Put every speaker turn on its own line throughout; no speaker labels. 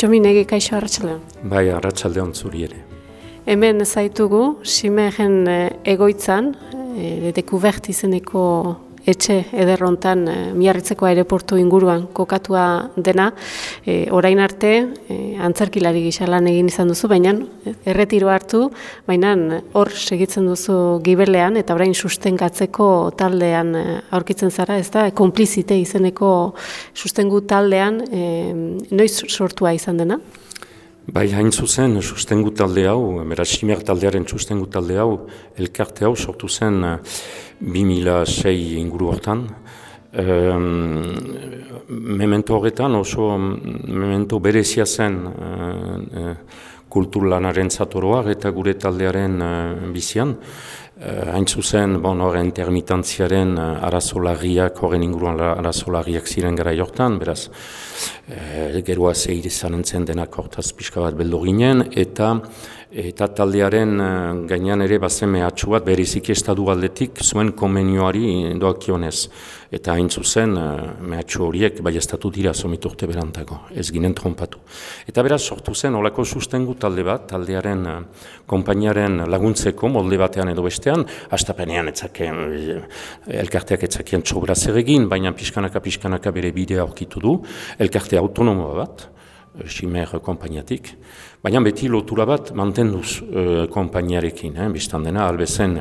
Txominegi kaixo arratsaldean.
Bai, arratsaldean zuri ere.
Hemen zaitugu, Simegen egoitzan, e, dekubert izeneko etxe ederrontan e, miarritzeko aireportu inguruan kokatua dena, e, orain arte e, antzerkilari gisa lan egin izan duzu, baina erretiro hartu, baina hor segitzen duzu gibelean eta orain sustengatzeko taldean aurkitzen zara, ez da, konplizite izeneko sustengu taldean, e, noiz sortua izan dena?
Bai, hain zuzen, sustengu talde hau, beraz, simer taldearen sustengu talde hau, elkarte hau sortu zen 2006 eh, inguru hortan. Um, memento horretan oso memento berezia zen uh, kulturlanaren zatoroak eta gure taldearen uh, bizian. Uh, hain zuzen, bon, horren intermitantziaren uh, arazolarriak, horren inguruan arazolarriak ziren gara jortan, beraz, uh, geroa zehir izan entzen denak hortaz pixka bat beldo ginen, eta eta taldearen uh, gainean ere bazen mehatxu bat beriziki estadu aldetik zuen konbenioari doakionez. Eta hain zuzen, uh, mehatxu horiek bai estatu dira somiturte berantako, ez ginen trompatu. Eta beraz, sortu zen, olako sustengu talde bat, taldearen uh, kompainiaren laguntzeko molde batean edo bestean, astapenean etzaken, elkarteak etzakien txobra egin, baina pixkanaka pixkanaka bere bidea aurkitu du, elkarte autonomoa bat, Simer kompainiatik, baina beti lotura bat mantenduz e, kompainiarekin, eh, biztan dena, albezen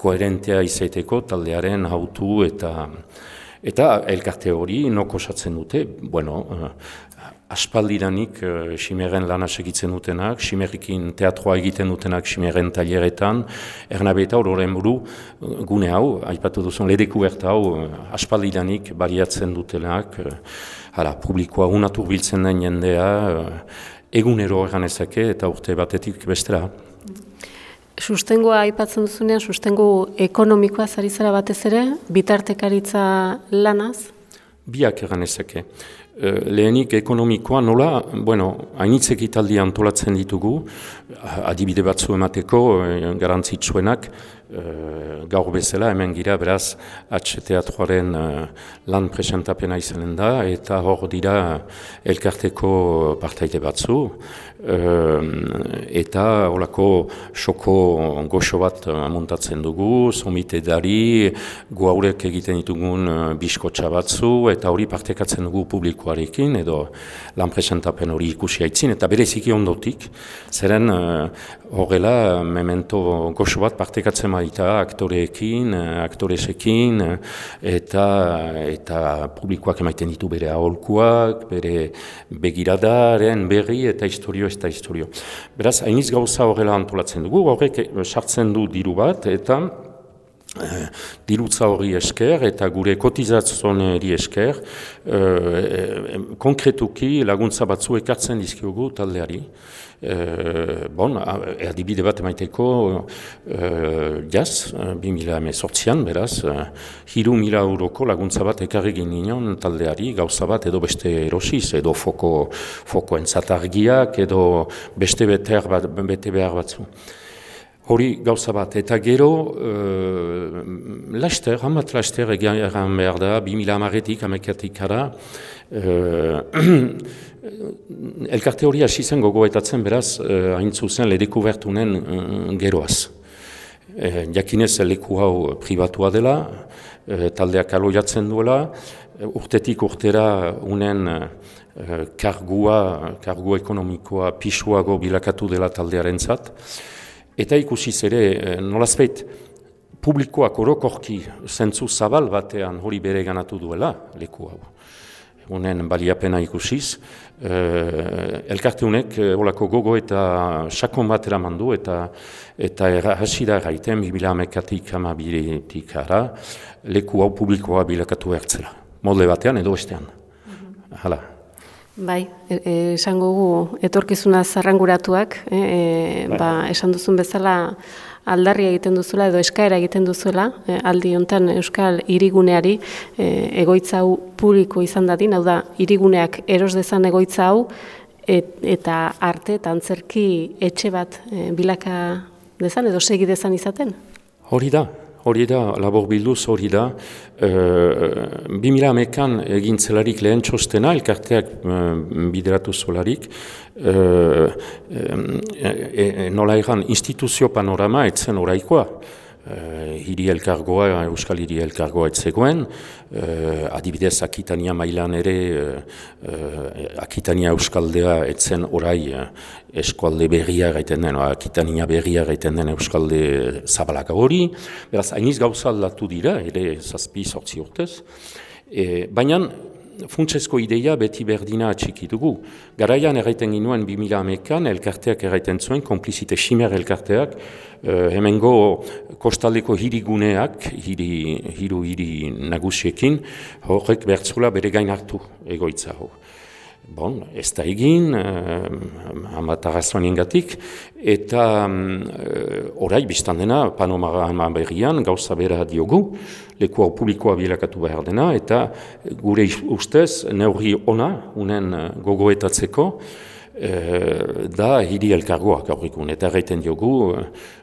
koherentea izaiteko taldearen autu eta eta elkarte hori noko osatzen dute, bueno, e, aspaldiranik uh, Simeren lana segitzen dutenak, Simerikin teatroa egiten dutenak Simeren taileretan, ernabeta horren buru gune hau, aipatu duzun, ledeku berta hau, aspaldiranik bariatzen dutenak, hala, publikoa unatu biltzen den jendea, eh, egunero egan ezake eta urte batetik bestera.
Sustengoa aipatzen duzunean, sustengo ekonomikoa zari zara batez ere, bitartekaritza lanaz?
Biak egan ezake. Eh, lehenik ekonomikoa nola, bueno, hainitzek italdi antolatzen ditugu, adibide batzu emateko, eh, garantzitsuenak, gaur bezala hemen gira beraz H teatroaren uh, lan presentapena izanen da eta hor dira elkarteko partaide batzu. Uh, eta holako xoko goxo bat montatzen dugu, somite dari, guaurek egiten ditugun biskotxa batzu eta hori partekatzen dugu publikoarekin edo lan presentapen hori ikusi haitzin eta bereziki ondotik, zeren horrela memento goxo bat partekatzen baita aktoreekin, aktoresekin, eta eta publikoak emaiten ditu bere aholkuak, bere begiradaren berri eta historio ez da historio. Beraz, hainiz gauza horrela antolatzen dugu, horrek sartzen du diru bat, eta Eh, dirutza hori esker eta gure kotizatzoneri esker eh, konkretuki laguntza batzu ekartzen dizkiogu taldeari. Eh, bon, erdibide bat emaiteko eh, jaz, 2000 beraz, eh, hiru mila euroko laguntza bat ekarri ginen taldeari, gauza bat edo beste erosiz, edo foko, foko entzatargiak, edo beste bete behar batzu. Hori gauza bat, eta gero, uh, laster, hamat laster egan behar da, bi mila amaretik, amekatik ara, uh, elkarte hori hasi zen gogoetatzen beraz, uh, hain zuzen, ledeko bertunen uh, geroaz. Uh, jakinez, leku hau privatua dela, uh, taldeak aloiatzen duela, urtetik urtera unen uh, kargua, kargua ekonomikoa pisuago bilakatu dela taldearen zat, Eta ikusiz ere, eh, nolazpeit, publikoak orokorki zentzu zabal batean hori bere ganatu duela, leku hau. Honen baliapena ikusiz, eh, elkarte honek eh, olako gogo eta sakon bat eraman du eta eta hasi da gaiten, bibila amekatik amabiretik ara, leku hau publikoa bilakatu ertzela. Modle batean edo estean. Mm Hala.
Bai, e, e, gu etorkizuna zarranguratuak, e, e, bai. ba, esan duzun bezala aldarria egiten duzula edo eskaera egiten duzuela, e, aldi hontan Euskal Iriguneari e, egoitza hau publiko izan dadin, hau da, iriguneak eros dezan egoitza hau, eta arte eta antzerki etxe bat e, bilaka dezan edo segi dezan izaten?
Hori da, hori da, labor bilduz hori da, e, 2000 amekan egin zelarik lehen txostena, elkarteak e, bideratu zolarik, e, e, nola egan instituzio panorama etzen oraikoa, uh, hiri elkargoa, Euskal hiri elkargoa etzegoen, uh, adibidez Akitania mailan ere uh, Akitania Euskaldea etzen orai eskualde berria gaiten den, Akitania berria gaiten den Euskalde zabalaka hori, beraz, hainiz gauza aldatu dira, ere zazpi sortzi urtez, e, baina funtsezko ideia beti berdina atxiki dugu. Garaian erraiten ginuen 2000 amekan, elkarteak erraiten zuen, komplizite ximer elkarteak, uh, hemengo kostaldeko hiriguneak, hiri, hiru hiri nagusiekin, horrek bertzula bere gain hartu egoitza hor. Bon, ez da egin, uh, amatarazoan ingatik, eta uh, orai biztan dena, panomara berrian, gauza bera diogu, leku hau publikoa bilakatu behar dena, eta gure ustez, neurri ona, unen gogoetatzeko, uh, da hiri elkargoa gaur egun, eta erraiten diogu,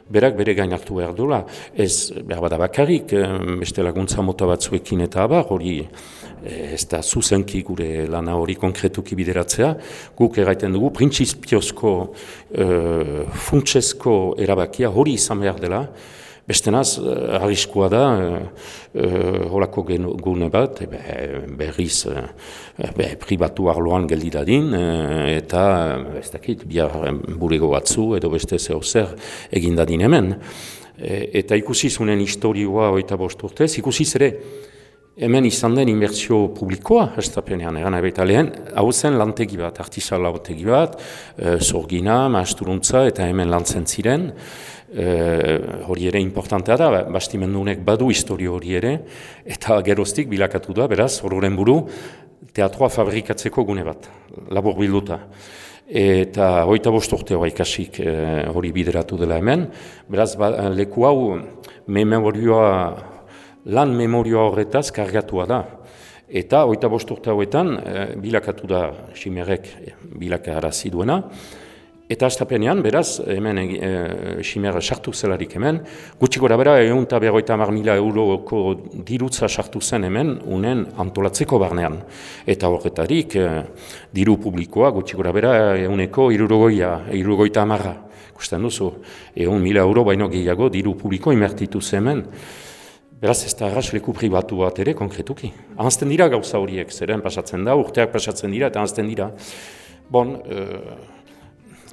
berak bere gain hartu behar duela, ez behar bada bakarrik, beste laguntza mota batzuekin eta abar, hori ez da zuzenki gure lana hori konkretuki bideratzea, guk erraiten dugu, printzizpiozko e, funtsezko erabakia hori izan behar dela, Beste naz, uh, arriskua da, uh, holako gune bat, ebe, berriz be, pribatu arloan geldi dadin, eta ez dakit, bihar burego batzu edo beste zeo zer egin dadin hemen. eta ikusi zunen historioa oita bosturtez, ikusi zere, hemen izan den inbertsio publikoa, estapenean, egan eta lehen, hau zen lantegi bat, artisala lantegi bat, e, zorgina, maasturuntza eta hemen lantzen ziren, e, hori ere importantea da, ba, bastimendunek badu historio hori ere, eta geroztik bilakatu da, beraz, hororen buru, teatroa fabrikatzeko gune bat, labor bilduta. Eta hoita bost urte hori e, hori bideratu dela hemen, beraz, ba, leku hau, memorioa lan memoria horretaz kargatua da. Eta, oita bosturta hauetan, e, bilakatu da Simerek bilaka arazi duena, Eta astapenean, beraz, hemen e, sartu zelarik hemen, gutxi gora bera, egun eta berroita mar mila euroko dirutza sartu zen hemen, unen antolatzeko barnean. Eta horretarik, e, diru publikoa, gutxi gora bera, eguneko irurogoia, irurogoita amarra. Gusten duzu, egun mila euro baino gehiago diru publiko imertitu hemen. Beraz ez da erraz leku pribatu bat ere konkretuki. Ahazten dira gauza horiek, zeren pasatzen da, urteak pasatzen dira eta ahazten dira. Bon, e,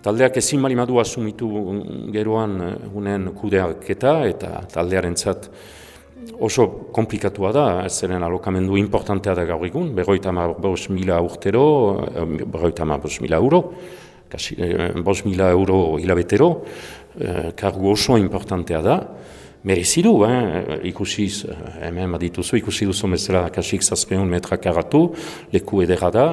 taldeak ezin mali madua asumitu geroan eh, unen kudeak eta eta taldearen zat oso komplikatua da, zeren alokamendu importantea da gaur egun, berroita ma bos mila urtero, eh, berroita ma bos mila euro, kasi, bos mila euro hilabetero, kargu oso importantea da, merezidu, eh? ikusiz, eh, hemen badituzu, ikusi duzu mezela kasik zazpeun metra karatu, leku edera da,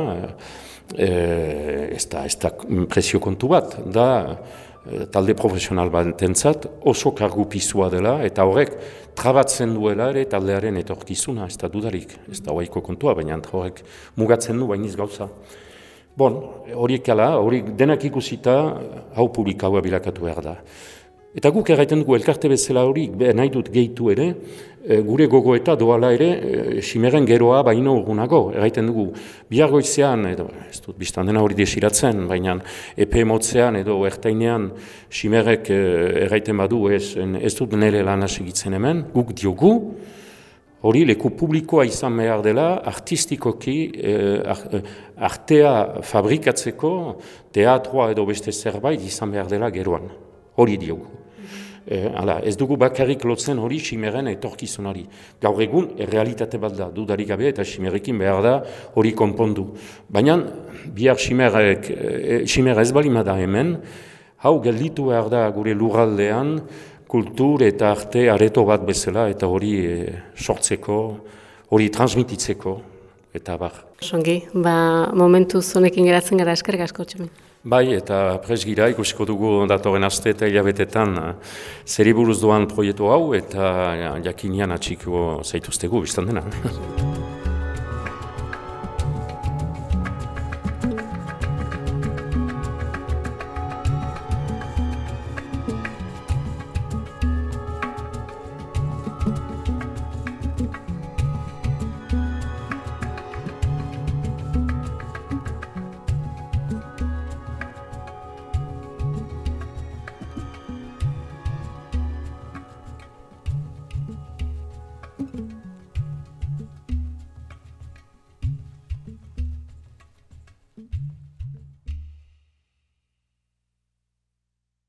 eh, ez da, ez da presio kontu bat, da eh, talde profesional bat entzat, oso kargu pizua dela, eta horrek trabatzen duela ere taldearen etorkizuna, ez da dudarik, ez da hoaiko kontua, baina horrek mugatzen du bainiz gauza. Bon, horiek ala, horiek denak ikusita, hau publikaua bilakatu behar da. Eta guk erraiten dugu elkarte bezala hori, nahi dut gehitu ere, e, gure gogo eta doala ere, e, simeren geroa baino urgunago. Erraiten dugu, bihar goizean, edo, ez dut biztan dena hori desiratzen, baina epe motzean edo ertainean simerek e, erraiten badu ez, ez dut nire lan segitzen hemen, guk diogu, hori leku publikoa izan behar dela, artistikoki, artea fabrikatzeko, teatroa edo beste zerbait izan behar dela geroan. Hori diogu. E, ala, ez dugu bakarrik lotzen hori simeren etorkizunari. Gaur egun, errealitate bat da, dudarik gabe eta simerekin behar da hori konpondu. Baina, bihar simerek, simer ez balima da hemen, hau gelditu behar da gure lurraldean, kultur eta arte areto bat bezala eta hori e, sortzeko, hori transmititzeko, eta bar.
Songi, ba, momentu zonekin geratzen gara eskerrik asko txemen.
Bai, eta presgira ikusiko dugu datoren aste eta hilabetetan eh, zeri buruz doan proiektu hau eta jakinian atxiko zaituztegu biztan dena.